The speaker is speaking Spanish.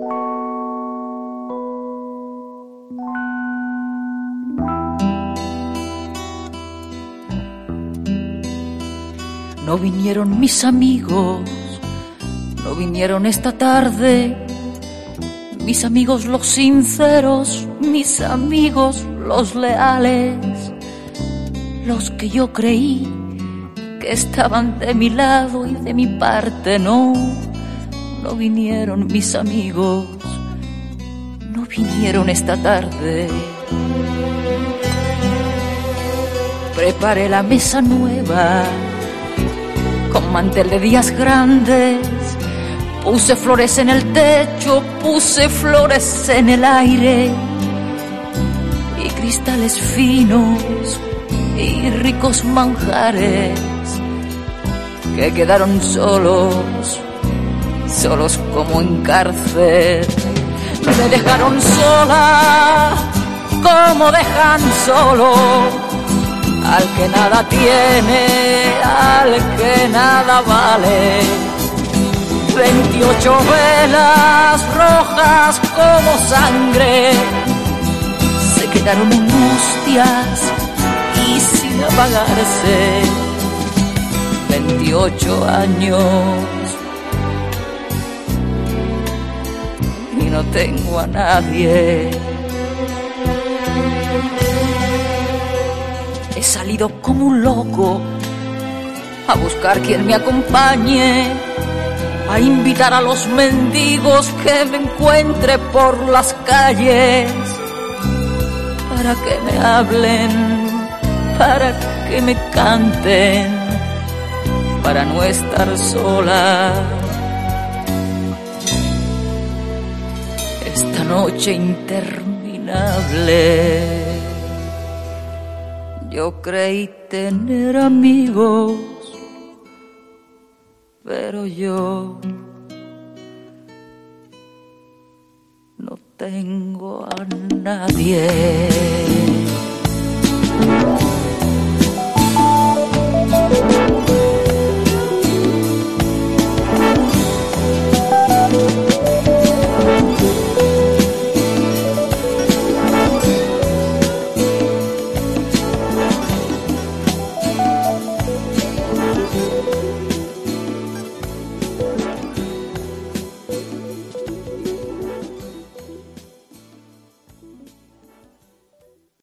No vinieron mis amigos, no vinieron esta tarde. Mis amigos los sinceros, mis amigos los leales, los que yo creí que estaban de mi lado y de mi parte no no vinieron mis amigos, no vinieron esta tarde. Preparé la mesa nueva con mantel de días grandes. Puse flores en el techo, puse flores en el aire y cristales finos y ricos manjares que quedaron solos, solos como en cárcel. Me dejaron sola como dejan solo al que nada tiene, al que nada vale. Veintiocho velas rojas como sangre se quedaron angustias y sin apagarse. Veintiocho años no tengo a nadie. He salido como un loco a buscar quien me acompañe, a invitar a los mendigos que me encuentre por las calles, para que me hablen, para que me canten, para no estar sola. Esta noche interminable. Yo creí tener amigos, pero yo no tengo a nadie.